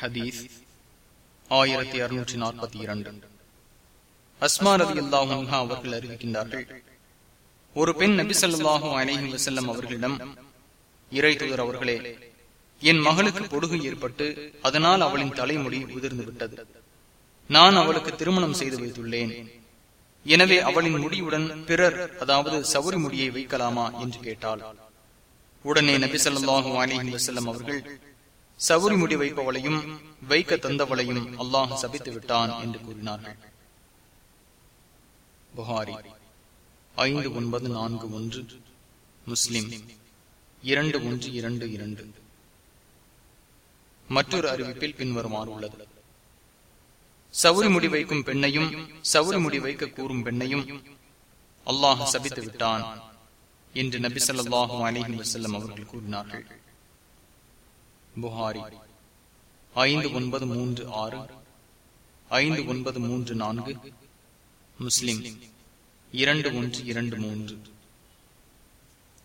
ஹதீஸ் ஆயிரத்தி அறுநூற்றி நாற்பத்தி இரண்டு. அஸ்மாரதி அல்லாஹா அவர்கள் அறிவிக்கின்றார்கள் ஒரு பெண் நபிசல்லாஹு அலேஹி வசல்லம் அவர்களிடம் இறை தூதர் அவர்களே என் மகளுக்கு பொடுகு ஏற்பட்டு அதனால் அவளின் தலைமுடி உதிர்ந்து விட்டது நான் அவளுக்கு திருமணம் செய்து வைத்துள்ளேன். எனவே அவளின் முடியுடன் பிறர் அதாவது சவுரி முடியை வைக்கலாமா? என்று கேட்டாள். உடனே நபி சொல்லாஹு அலிஹி வசல்லம் அவர்கள் சவுரி முடி வைப்பவளையும் வைக்க தந்தவளையும் அல்லாஹ் சபித்து விட்டான் என்று கூறினார்கள். புகாரி ஐந்து ஒன்பது நான்கு ஒன்று முஸ்லிம் இரண்டு ஒன்று இரண்டு இரண்டு. மற்றொரு அறிவிப்பில் பின்வருமாறு உள்ளது. சவுரி முடி வைக்கும் பெண்ணையும் சவுரி முடி வைக்க கூறும் பெண்ணையும் அல்லாஹ் சபித்து விட்டான் என்று நபி சொல்லாஹு அலிஹி வசல்லம் அவர்கள் கூறினார்கள். புகாரி. ஐந்து ஒன்பது மூன்று ஆறு. ஐந்து ஒன்பது மூன்று நான்கு. முஸ்லிம். இரண்டு ஒன்று இரண்டு மூன்று.